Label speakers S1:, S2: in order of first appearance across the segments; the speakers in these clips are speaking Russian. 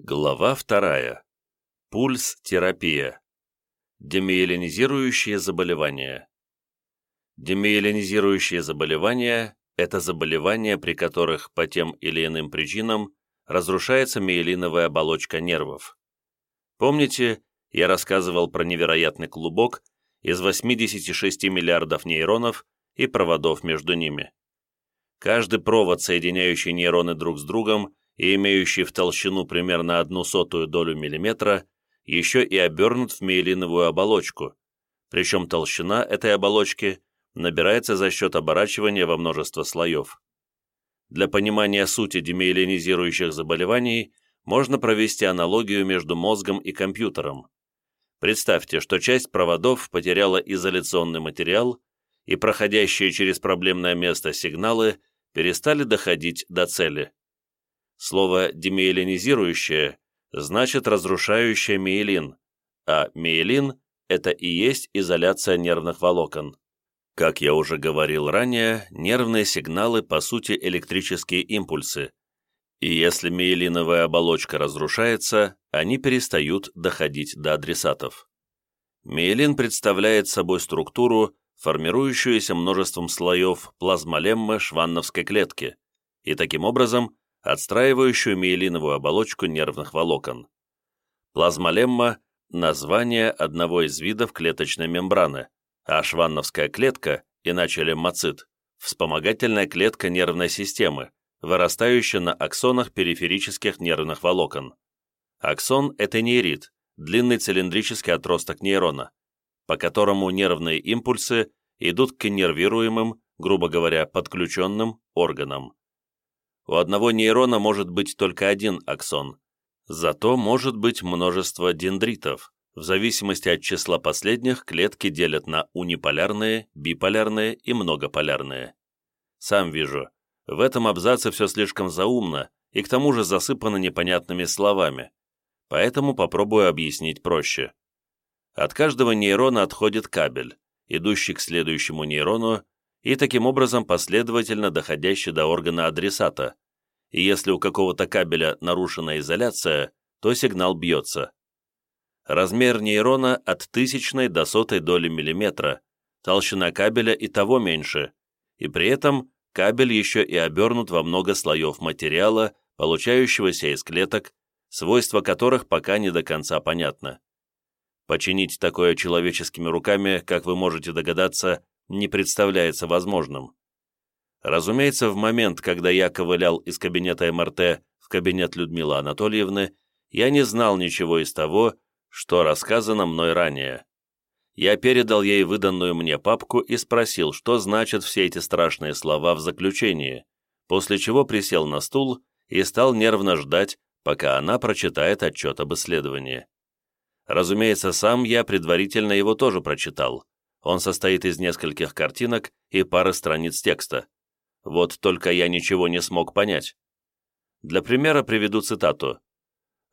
S1: Глава вторая. Пульс-терапия. Демиелинизирующие заболевания. Демиелинизирующие заболевания – это заболевания, при которых по тем или иным причинам разрушается миелиновая оболочка нервов. Помните, я рассказывал про невероятный клубок из 86 миллиардов нейронов и проводов между ними. Каждый провод, соединяющий нейроны друг с другом, и имеющий в толщину примерно одну сотую долю миллиметра, еще и обернут в миелиновую оболочку, причем толщина этой оболочки набирается за счет оборачивания во множество слоев. Для понимания сути демиелинизирующих заболеваний можно провести аналогию между мозгом и компьютером. Представьте, что часть проводов потеряла изоляционный материал, и проходящие через проблемное место сигналы перестали доходить до цели. Слово «демиелинизирующее» значит «разрушающее миелин», а миелин – это и есть изоляция нервных волокон. Как я уже говорил ранее, нервные сигналы по сути электрические импульсы, и если миелиновая оболочка разрушается, они перестают доходить до адресатов. Миелин представляет собой структуру, формирующуюся множеством слоев плазмолеммы шванновской клетки, и таким образом отстраивающую миелиновую оболочку нервных волокон. Плазмолемма – название одного из видов клеточной мембраны, а шванновская клетка, иначе леммоцит, вспомогательная клетка нервной системы, вырастающая на аксонах периферических нервных волокон. Аксон – это нейрит, длинный цилиндрический отросток нейрона, по которому нервные импульсы идут к иннервируемым, грубо говоря, подключенным органам. У одного нейрона может быть только один аксон, зато может быть множество дендритов. В зависимости от числа последних клетки делят на униполярные, биполярные и многополярные. Сам вижу, в этом абзаце все слишком заумно и к тому же засыпано непонятными словами, поэтому попробую объяснить проще. От каждого нейрона отходит кабель, идущий к следующему нейрону и таким образом последовательно доходящий до органа адресата, и если у какого-то кабеля нарушена изоляция, то сигнал бьется. Размер нейрона от тысячной до сотой доли миллиметра, толщина кабеля и того меньше, и при этом кабель еще и обернут во много слоев материала, получающегося из клеток, свойства которых пока не до конца понятно. Починить такое человеческими руками, как вы можете догадаться, не представляется возможным. Разумеется, в момент, когда я ковылял из кабинета МРТ в кабинет Людмилы Анатольевны, я не знал ничего из того, что рассказано мной ранее. Я передал ей выданную мне папку и спросил, что значат все эти страшные слова в заключении, после чего присел на стул и стал нервно ждать, пока она прочитает отчет об исследовании. Разумеется, сам я предварительно его тоже прочитал. Он состоит из нескольких картинок и пары страниц текста. Вот только я ничего не смог понять. Для примера приведу цитату.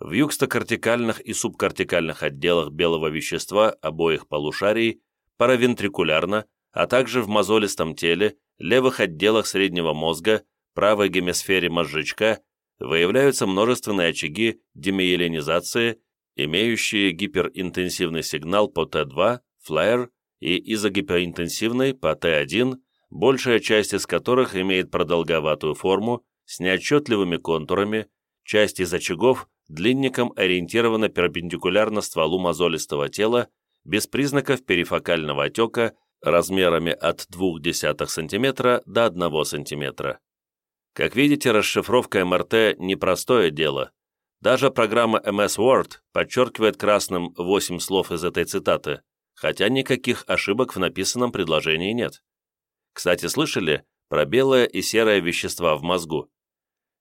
S1: В юкстокортикальных и субкортикальных отделах белого вещества обоих полушарий, паравентрикулярно, а также в мозолистом теле, левых отделах среднего мозга, правой гемисфере мозжечка выявляются множественные очаги демиелинизации имеющие гиперинтенсивный сигнал по Т2, флэр, и изогиперинтенсивный по Т1, большая часть из которых имеет продолговатую форму с неотчетливыми контурами, часть из очагов длинником ориентирована перпендикулярно стволу мозолистого тела, без признаков перифокального отека размерами от 0,2 см до 1 см. Как видите, расшифровка МРТ – непростое дело, даже программа MS Word подчеркивает красным 8 слов из этой цитаты, хотя никаких ошибок в написанном предложении нет. Кстати, слышали про белое и серое вещества в мозгу?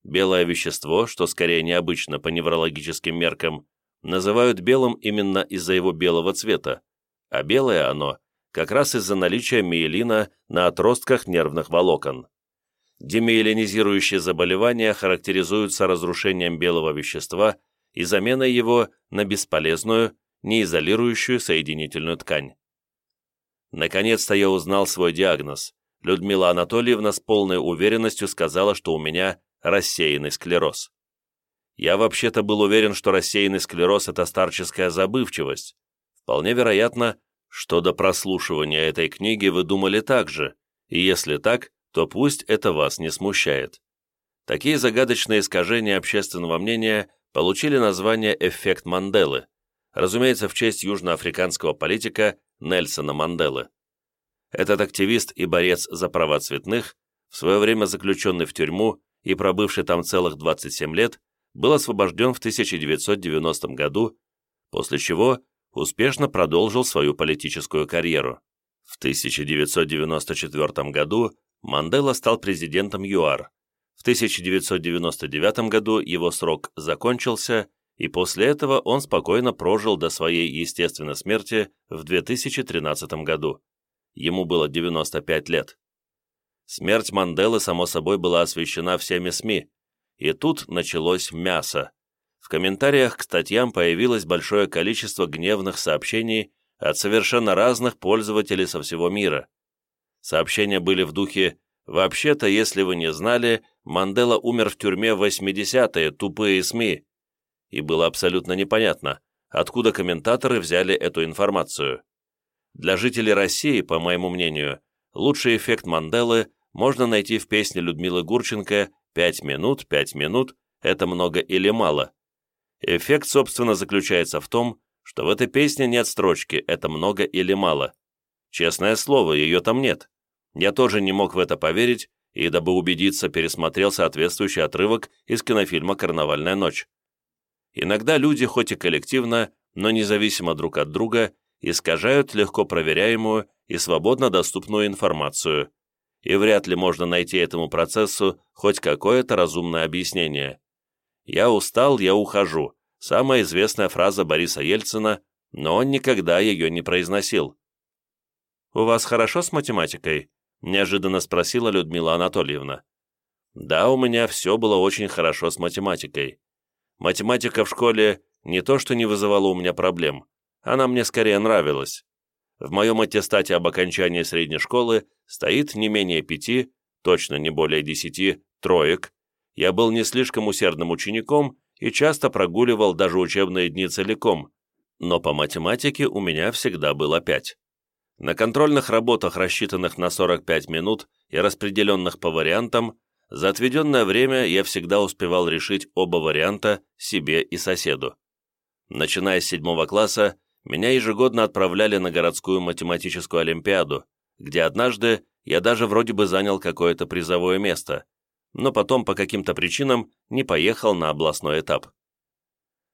S1: Белое вещество, что скорее необычно по неврологическим меркам, называют белым именно из-за его белого цвета, а белое оно как раз из-за наличия миелина на отростках нервных волокон. Демиелинизирующие заболевания характеризуются разрушением белого вещества и заменой его на бесполезную, неизолирующую соединительную ткань. Наконец-то я узнал свой диагноз. Людмила Анатольевна с полной уверенностью сказала, что у меня рассеянный склероз. Я вообще-то был уверен, что рассеянный склероз – это старческая забывчивость. Вполне вероятно, что до прослушивания этой книги вы думали так же, и если так, то пусть это вас не смущает. Такие загадочные искажения общественного мнения получили название «эффект Манделы», разумеется, в честь южноафриканского политика Нельсона Манделы. Этот активист и борец за права цветных, в свое время заключенный в тюрьму и пробывший там целых 27 лет, был освобожден в 1990 году, после чего успешно продолжил свою политическую карьеру. В 1994 году Мандела стал президентом ЮАР. В 1999 году его срок закончился, и после этого он спокойно прожил до своей естественной смерти в 2013 году. Ему было 95 лет. Смерть Манделы, само собой, была освещена всеми СМИ, и тут началось мясо. В комментариях к статьям появилось большое количество гневных сообщений от совершенно разных пользователей со всего мира. Сообщения были в духе «Вообще-то, если вы не знали, Мандела умер в тюрьме в 80-е, тупые СМИ». И было абсолютно непонятно, откуда комментаторы взяли эту информацию. Для жителей России, по моему мнению, лучший эффект Манделы можно найти в песне Людмилы Гурченко Пять минут, пять минут – это много или мало. Эффект, собственно, заключается в том, что в этой песне нет строчки «это много или мало». Честное слово, ее там нет. Я тоже не мог в это поверить, и, дабы убедиться, пересмотрел соответствующий отрывок из кинофильма «Карнавальная ночь». Иногда люди, хоть и коллективно, но независимо друг от друга, искажают легко проверяемую и свободно доступную информацию, и вряд ли можно найти этому процессу хоть какое-то разумное объяснение. «Я устал, я ухожу» – самая известная фраза Бориса Ельцина, но он никогда ее не произносил. «У вас хорошо с математикой?» – неожиданно спросила Людмила Анатольевна. «Да, у меня все было очень хорошо с математикой. Математика в школе не то что не вызывала у меня проблем, она мне скорее нравилась. В моем аттестате об окончании средней школы стоит не менее пяти, точно не более десяти, троек. Я был не слишком усердным учеником и часто прогуливал даже учебные дни целиком, но по математике у меня всегда было пять. На контрольных работах, рассчитанных на 45 минут и распределенных по вариантам, за отведенное время я всегда успевал решить оба варианта себе и соседу. Начиная с седьмого класса, меня ежегодно отправляли на городскую математическую олимпиаду, где однажды я даже вроде бы занял какое-то призовое место, но потом по каким-то причинам не поехал на областной этап.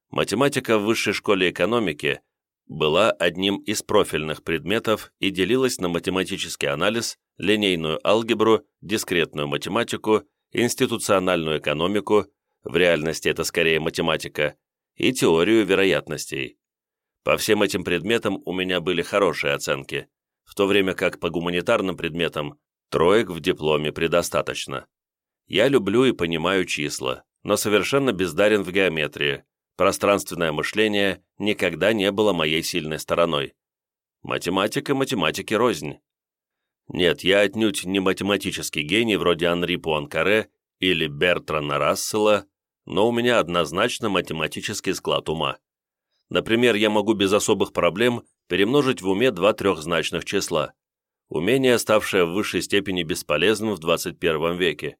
S1: Математика в высшей школе экономики была одним из профильных предметов и делилась на математический анализ, линейную алгебру, дискретную математику, институциональную экономику, в реальности это скорее математика, и теорию вероятностей. По всем этим предметам у меня были хорошие оценки, в то время как по гуманитарным предметам троек в дипломе предостаточно. Я люблю и понимаю числа, но совершенно бездарен в геометрии. Пространственное мышление никогда не было моей сильной стороной. Математика математики рознь. Нет, я отнюдь не математический гений вроде Анри Пуанкаре или Бертрана Рассела, но у меня однозначно математический склад ума. Например, я могу без особых проблем перемножить в уме два трехзначных числа. Умение, ставшее в высшей степени бесполезным в 21 веке.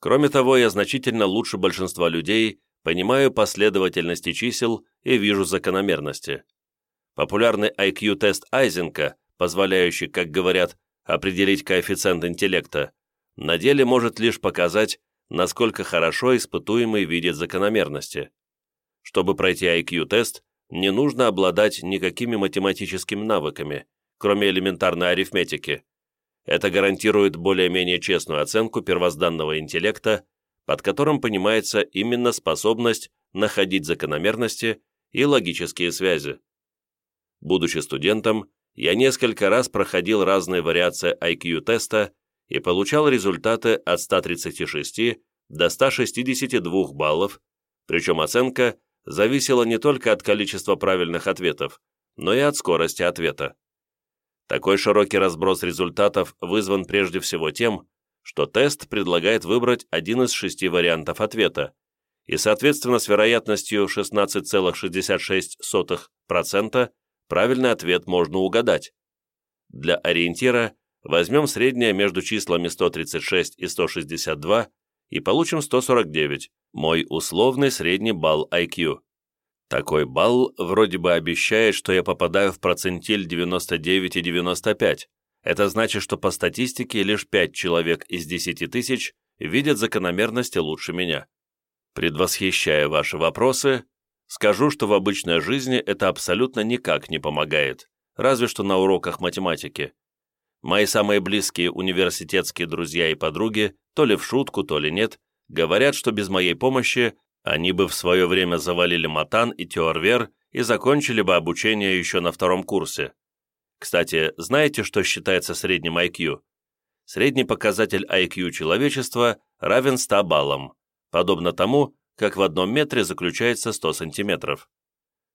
S1: Кроме того, я значительно лучше большинства людей понимаю последовательности чисел и вижу закономерности. Популярный IQ-тест Айзенка, позволяющий, как говорят, определить коэффициент интеллекта, на деле может лишь показать, насколько хорошо испытуемый видит закономерности. Чтобы пройти IQ-тест, не нужно обладать никакими математическими навыками, кроме элементарной арифметики. Это гарантирует более-менее честную оценку первозданного интеллекта, под которым понимается именно способность находить закономерности и логические связи. Будучи студентом, я несколько раз проходил разные вариации IQ-теста и получал результаты от 136 до 162 баллов, причем оценка зависело не только от количества правильных ответов, но и от скорости ответа. Такой широкий разброс результатов вызван прежде всего тем, что тест предлагает выбрать один из шести вариантов ответа, и, соответственно, с вероятностью 16,66% правильный ответ можно угадать. Для ориентира возьмем среднее между числами 136 и 162 и получим 149, мой условный средний балл IQ. Такой балл вроде бы обещает, что я попадаю в процентиль 99,95. Это значит, что по статистике лишь 5 человек из 10 тысяч видят закономерности лучше меня. Предвосхищая ваши вопросы, скажу, что в обычной жизни это абсолютно никак не помогает, разве что на уроках математики. Мои самые близкие университетские друзья и подруги, то ли в шутку, то ли нет, говорят, что без моей помощи они бы в свое время завалили Матан и Теорвер и закончили бы обучение еще на втором курсе. Кстати, знаете, что считается средним IQ? Средний показатель IQ человечества равен 100 баллам, подобно тому, как в одном метре заключается 100 сантиметров.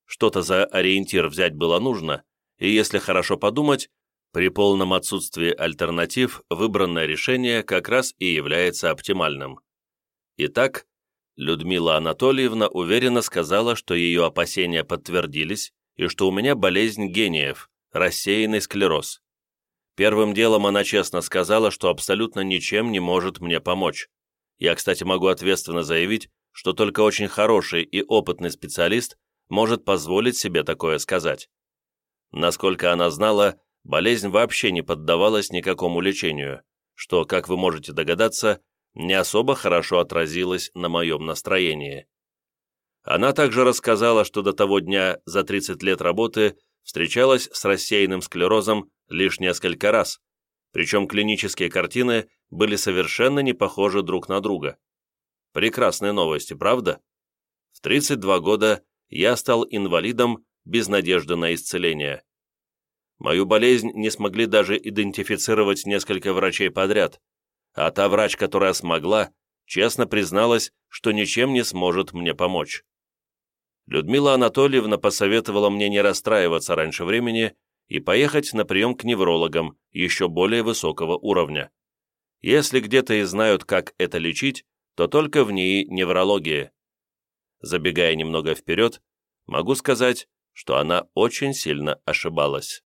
S1: Что-то за ориентир взять было нужно, и если хорошо подумать, при полном отсутствии альтернатив выбранное решение как раз и является оптимальным. Итак, Людмила Анатольевна уверенно сказала, что ее опасения подтвердились и что у меня болезнь гениев, рассеянный склероз. Первым делом она честно сказала, что абсолютно ничем не может мне помочь. Я, кстати, могу ответственно заявить, что только очень хороший и опытный специалист может позволить себе такое сказать. Насколько она знала, болезнь вообще не поддавалась никакому лечению, что, как вы можете догадаться, не особо хорошо отразилось на моем настроении. Она также рассказала, что до того дня за 30 лет работы встречалась с рассеянным склерозом лишь несколько раз, причем клинические картины были совершенно не похожи друг на друга. Прекрасные новости, правда? В 32 года я стал инвалидом без надежды на исцеление. Мою болезнь не смогли даже идентифицировать несколько врачей подряд, а та врач, которая смогла, честно призналась, что ничем не сможет мне помочь. Людмила Анатольевна посоветовала мне не расстраиваться раньше времени и поехать на прием к неврологам еще более высокого уровня. Если где-то и знают, как это лечить, то только в ней неврологии. Забегая немного вперед, могу сказать, что она очень сильно ошибалась.